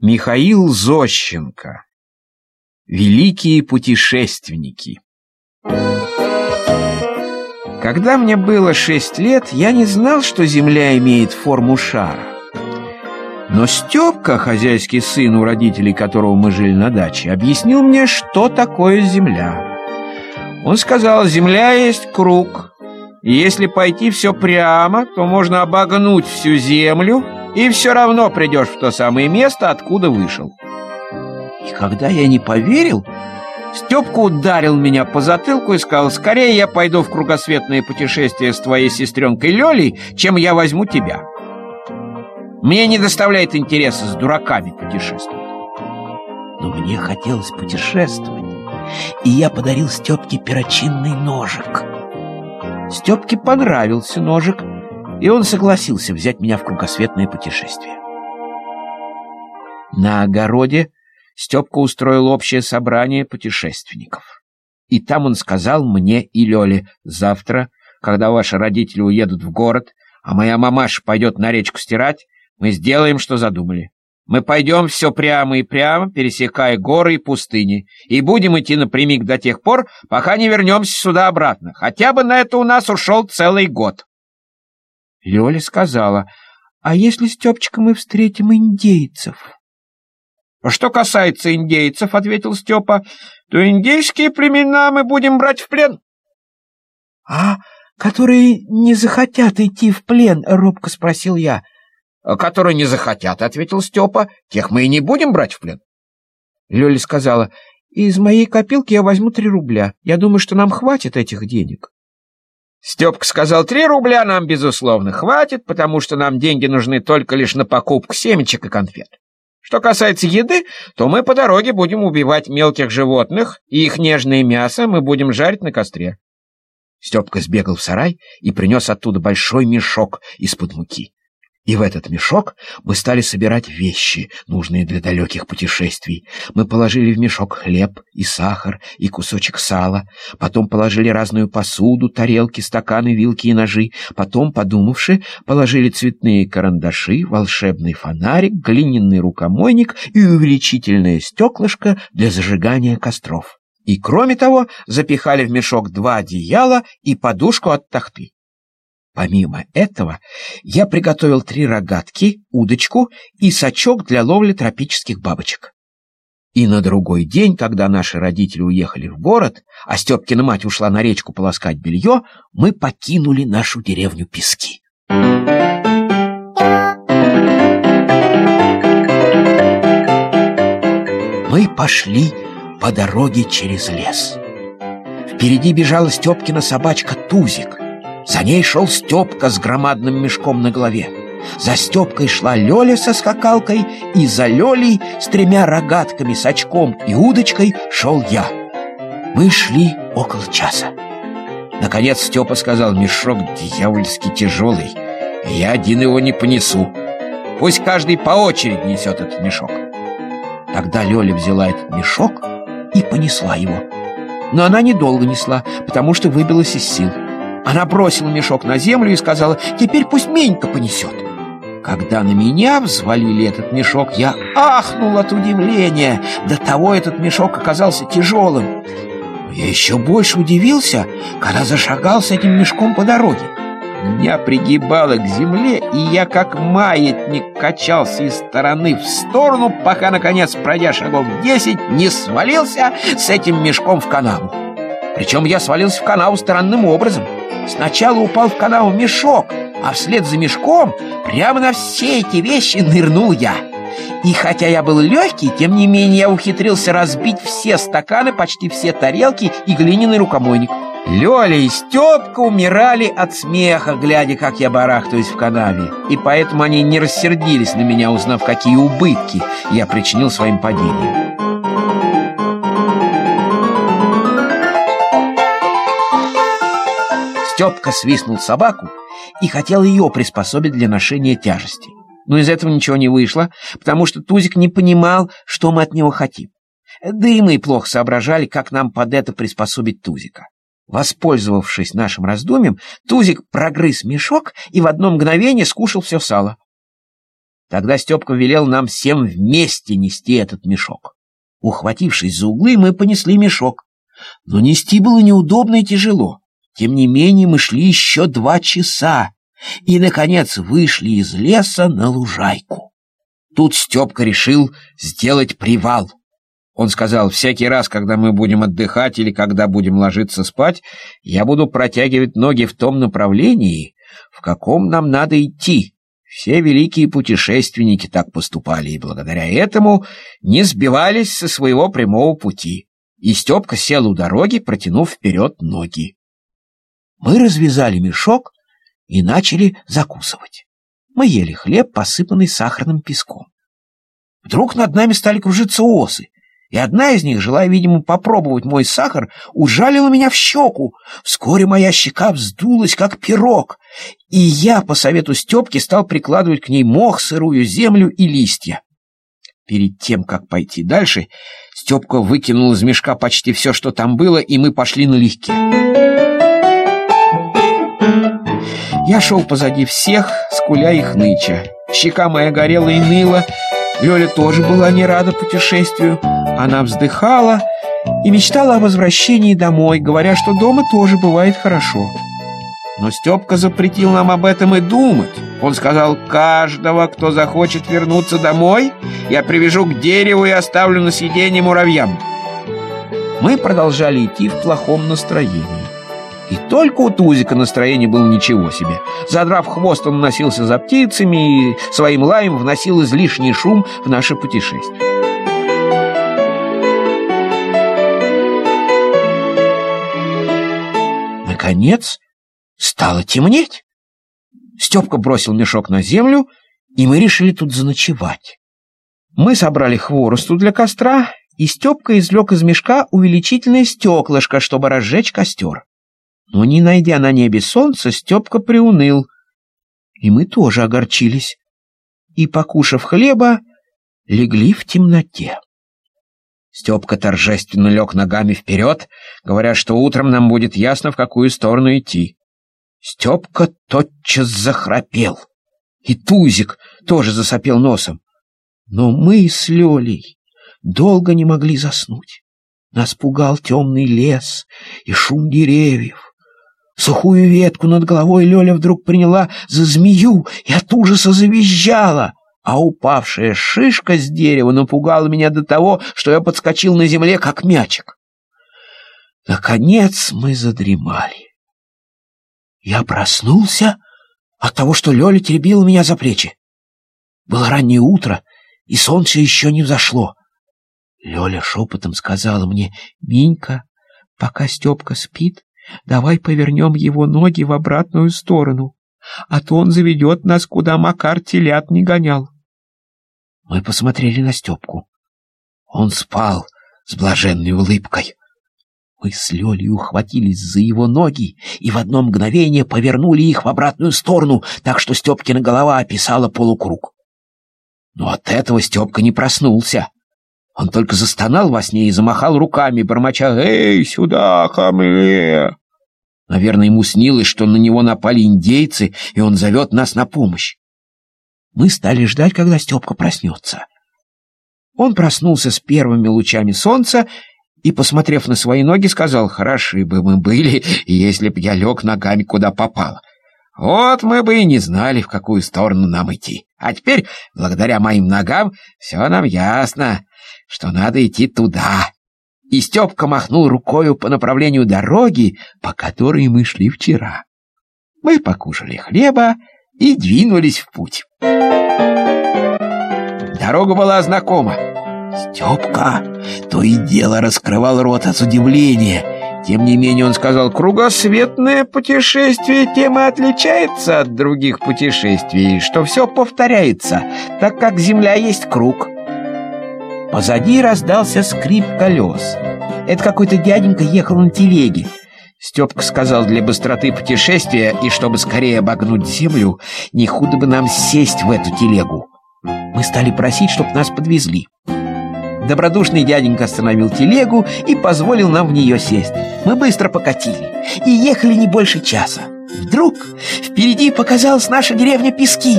Михаил Зощенко. Великие путешественники. Когда мне было шесть лет, я не знал, что Земля имеет форму шара. Но Степка, хозяйский сын, у родителей которого мы жили на даче, объяснил мне, что такое Земля. Он сказал, Земля есть круг, и если пойти все прямо, то можно обогнуть всю Землю и все равно придешь в то самое место, откуда вышел. И когда я не поверил, Степка ударил меня по затылку и сказал, скорее я пойду в кругосветное путешествие с твоей сестренкой Лелей, чем я возьму тебя. Мне не доставляет интереса с дураками путешествовать. Но мне хотелось путешествовать, и я подарил Степке перочинный ножик. Степке понравился ножик, и он согласился взять меня в кругосветное путешествие. На огороде Степка устроил общее собрание путешественников. И там он сказал мне и Лёле, завтра, когда ваши родители уедут в город, а моя мамаша пойдет на речку стирать, мы сделаем, что задумали. Мы пойдем все прямо и прямо, пересекая горы и пустыни, и будем идти напрямик до тех пор, пока не вернемся сюда обратно. Хотя бы на это у нас ушел целый год. Лёля сказала, а если, Степчика, мы встретим индейцев? — Что касается индейцев, — ответил Степа, — то индейские племена мы будем брать в плен. — А которые не захотят идти в плен? — робко спросил я. — Которые не захотят, — ответил Степа, — тех мы и не будем брать в плен. Лёля сказала, — из моей копилки я возьму три рубля. Я думаю, что нам хватит этих денег. Степка сказал, три рубля нам, безусловно, хватит, потому что нам деньги нужны только лишь на покупку семечек и конфет. Что касается еды, то мы по дороге будем убивать мелких животных, и их нежное мясо мы будем жарить на костре. Степка сбегал в сарай и принес оттуда большой мешок из-под муки. И в этот мешок мы стали собирать вещи, нужные для далеких путешествий. Мы положили в мешок хлеб и сахар и кусочек сала, потом положили разную посуду, тарелки, стаканы, вилки и ножи, потом, подумавши, положили цветные карандаши, волшебный фонарик, глиняный рукомойник и увеличительное стеклышко для зажигания костров. И, кроме того, запихали в мешок два одеяла и подушку от тахты. Помимо этого, я приготовил три рогатки, удочку и сачок для ловли тропических бабочек. И на другой день, когда наши родители уехали в город, а Степкина мать ушла на речку полоскать белье, мы покинули нашу деревню Пески. Мы пошли по дороге через лес. Впереди бежала Степкина собачка Тузик — за ней шел Степка с громадным мешком на голове. За Степкой шла Лёля со скакалкой, и за Лёлей с тремя рогатками, с очком и удочкой шел я. Мы шли около часа. Наконец Степа сказал, мешок дьявольски тяжелый, я один его не понесу. Пусть каждый по очереди несет этот мешок. Тогда Лёля взяла этот мешок и понесла его. Но она недолго несла, потому что выбилась из сил. Она бросила мешок на землю и сказала, «Теперь пусть Менька понесет». Когда на меня взвалили этот мешок, я ахнул от удивления. До того этот мешок оказался тяжелым. я еще больше удивился, когда зашагал с этим мешком по дороге. Меня пригибало к земле, и я как маятник качался из стороны в сторону, пока, наконец, пройдя шагов десять, не свалился с этим мешком в канаву. Причем я свалился в канаву странным образом. Сначала упал в канаву мешок, а вслед за мешком прямо на все эти вещи нырнул я. И хотя я был легкий, тем не менее я ухитрился разбить все стаканы, почти все тарелки и глиняный рукомойник. Лёля и Стёпка умирали от смеха, глядя, как я барахтаюсь в канаве. И поэтому они не рассердились на меня, узнав, какие убытки я причинил своим падением. Степка свистнул собаку и хотел ее приспособить для ношения тяжести. Но из этого ничего не вышло, потому что Тузик не понимал, что мы от него хотим. Да и мы плохо соображали, как нам под это приспособить Тузика. Воспользовавшись нашим раздумьем, Тузик прогрыз мешок и в одно мгновение скушал все сало. Тогда Степка велел нам всем вместе нести этот мешок. Ухватившись за углы, мы понесли мешок. Но нести было неудобно и тяжело. Тем не менее, мы шли еще два часа и, наконец, вышли из леса на лужайку. Тут Степка решил сделать привал. Он сказал, всякий раз, когда мы будем отдыхать или когда будем ложиться спать, я буду протягивать ноги в том направлении, в каком нам надо идти. Все великие путешественники так поступали, и благодаря этому не сбивались со своего прямого пути. И Степка сел у дороги, протянув вперед ноги. Мы развязали мешок и начали закусывать. Мы ели хлеб, посыпанный сахарным песком. Вдруг над нами стали кружиться осы, и одна из них, желая, видимо, попробовать мой сахар, ужалила меня в щеку. Вскоре моя щека вздулась, как пирог, и я, по совету Степки, стал прикладывать к ней мох, сырую землю и листья. Перед тем, как пойти дальше, Степка выкинул из мешка почти все, что там было, и мы пошли налегке. Я шел позади всех, скуля и хныча. Щека моя горела и ныла, Лёля тоже была не рада путешествию. Она вздыхала и мечтала о возвращении домой, говоря, что дома тоже бывает хорошо. Но Степка запретил нам об этом и думать. Он сказал, каждого, кто захочет вернуться домой, я привяжу к дереву и оставлю на съедение муравьям. Мы продолжали идти в плохом настроении. И только у Тузика настроение было ничего себе. Задрав хвост, он носился за птицами и своим лаем вносил излишний шум в наше путешествие. Наконец стало темнеть. Степка бросил мешок на землю, и мы решили тут заночевать. Мы собрали хворосту для костра, и Степка извлек из мешка увеличительное стеклышко, чтобы разжечь костер. Но не найдя на небе солнца, Степка приуныл. И мы тоже огорчились. И, покушав хлеба, легли в темноте. Степка торжественно лег ногами вперед, говоря, что утром нам будет ясно, в какую сторону идти. Степка тотчас захрапел. И Тузик тоже засопел носом. Но мы с Лелей долго не могли заснуть. Нас пугал темный лес и шум деревьев. Сухую ветку над головой Лёля вдруг приняла за змею и от ужаса завизжала, а упавшая шишка с дерева напугала меня до того, что я подскочил на земле, как мячик. Наконец мы задремали. Я проснулся от того, что Лёля теребила меня за плечи. Было раннее утро, и солнце еще не взошло. Лёля шепотом сказала мне, «Минька, пока Степка спит, Давай повернем его ноги в обратную сторону, а то он заведет нас, куда Макар телят не гонял. Мы посмотрели на Степку. Он спал с блаженной улыбкой. Мы с Лёлей ухватились за его ноги и в одно мгновение повернули их в обратную сторону, так что Степкина голова описала полукруг. Но от этого Степка не проснулся. Он только застонал во сне и замахал руками, бормоча «Эй, сюда, ко мне!» Наверное, ему снилось, что на него напали индейцы, и он зовет нас на помощь. Мы стали ждать, когда Степка проснется. Он проснулся с первыми лучами солнца и, посмотрев на свои ноги, сказал, «Хороши бы мы были, если б я лег ногами куда попало. Вот мы бы и не знали, в какую сторону нам идти. А теперь, благодаря моим ногам, все нам ясно что надо идти туда. И Степка махнул рукою по направлению дороги, по которой мы шли вчера. Мы покушали хлеба и двинулись в путь. Дорога была знакома. Степка то и дело раскрывал рот от удивления. Тем не менее он сказал, кругосветное путешествие тем и отличается от других путешествий, что все повторяется, так как Земля есть круг. Позади раздался скрип колес. Это какой-то дяденька ехал на телеге. Степка сказал для быстроты путешествия и чтобы скорее обогнуть землю, не худо бы нам сесть в эту телегу. Мы стали просить, чтобы нас подвезли. Добродушный дяденька остановил телегу и позволил нам в нее сесть. Мы быстро покатили и ехали не больше часа. Вдруг впереди показалась наша деревня Пески.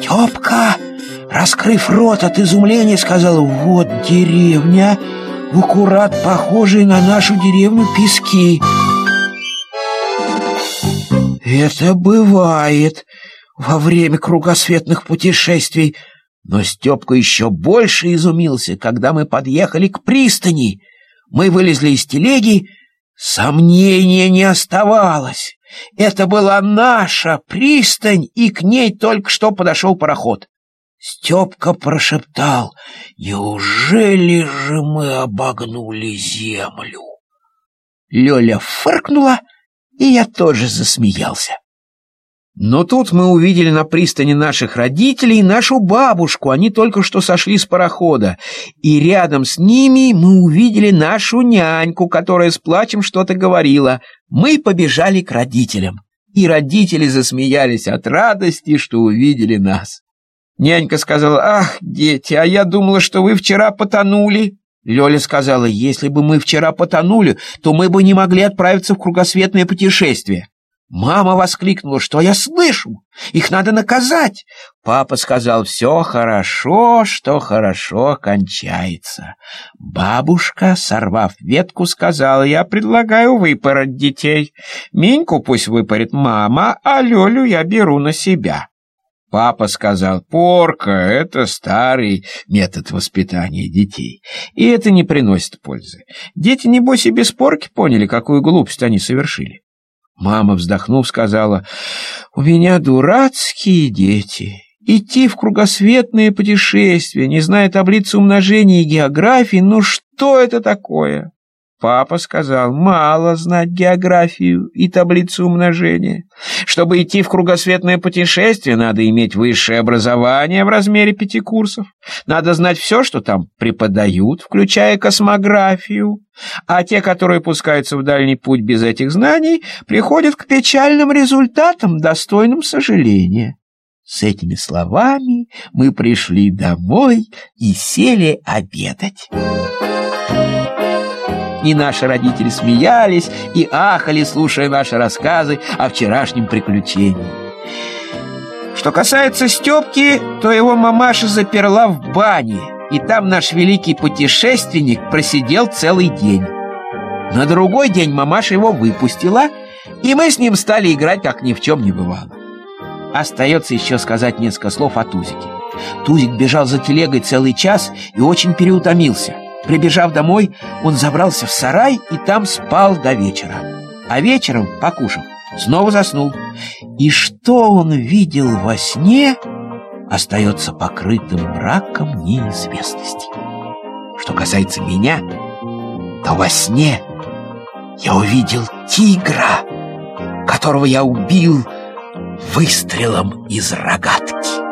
«Степка!» Раскрыв рот от изумления, сказала «Вот деревня, в аккурат похожие на нашу деревню пески». «Это бывает во время кругосветных путешествий», но Степка еще больше изумился, когда мы подъехали к пристани. Мы вылезли из телеги, сомнения не оставалось. Это была наша пристань, и к ней только что подошел пароход. Степка прошептал, «Неужели же мы обогнули землю?» Лёля фыркнула, и я тоже засмеялся. Но тут мы увидели на пристани наших родителей нашу бабушку, они только что сошли с парохода, и рядом с ними мы увидели нашу няньку, которая с плачем что-то говорила. Мы побежали к родителям, и родители засмеялись от радости, что увидели нас. Нянька сказала, «Ах, дети, а я думала, что вы вчера потонули». Лёля сказала, «Если бы мы вчера потонули, то мы бы не могли отправиться в кругосветное путешествие». Мама воскликнула, что я слышу, их надо наказать. Папа сказал, все хорошо, что хорошо кончается. Бабушка, сорвав ветку, сказала, я предлагаю выпороть детей. Миньку пусть выпорит мама, а Лёлю я беру на себя. Папа сказал, порка — это старый метод воспитания детей, и это не приносит пользы. Дети, небось, и без порки поняли, какую глупость они совершили. Мама, вздохнув, сказала, «У меня дурацкие дети. Идти в кругосветные путешествия, не зная таблицы умножения и географии, ну что это такое?» Папа сказал, мало знать географию и таблицу умножения. Чтобы идти в кругосветное путешествие, надо иметь высшее образование в размере пяти курсов. Надо знать все, что там преподают, включая космографию. А те, которые пускаются в дальний путь без этих знаний, приходят к печальным результатам, достойным сожаления. С этими словами мы пришли домой и сели обедать и наши родители смеялись и ахали, слушая наши рассказы о вчерашнем приключении. Что касается Степки, то его мамаша заперла в бане, и там наш великий путешественник просидел целый день. На другой день мамаша его выпустила, и мы с ним стали играть, как ни в чем не бывало. Остается еще сказать несколько слов о Тузике. Тузик бежал за телегой целый час и очень переутомился – Прибежав домой, он забрался в сарай и там спал до вечера. А вечером, покушав, снова заснул. И что он видел во сне, остается покрытым мраком неизвестности. Что касается меня, то во сне я увидел тигра, которого я убил выстрелом из рогатки.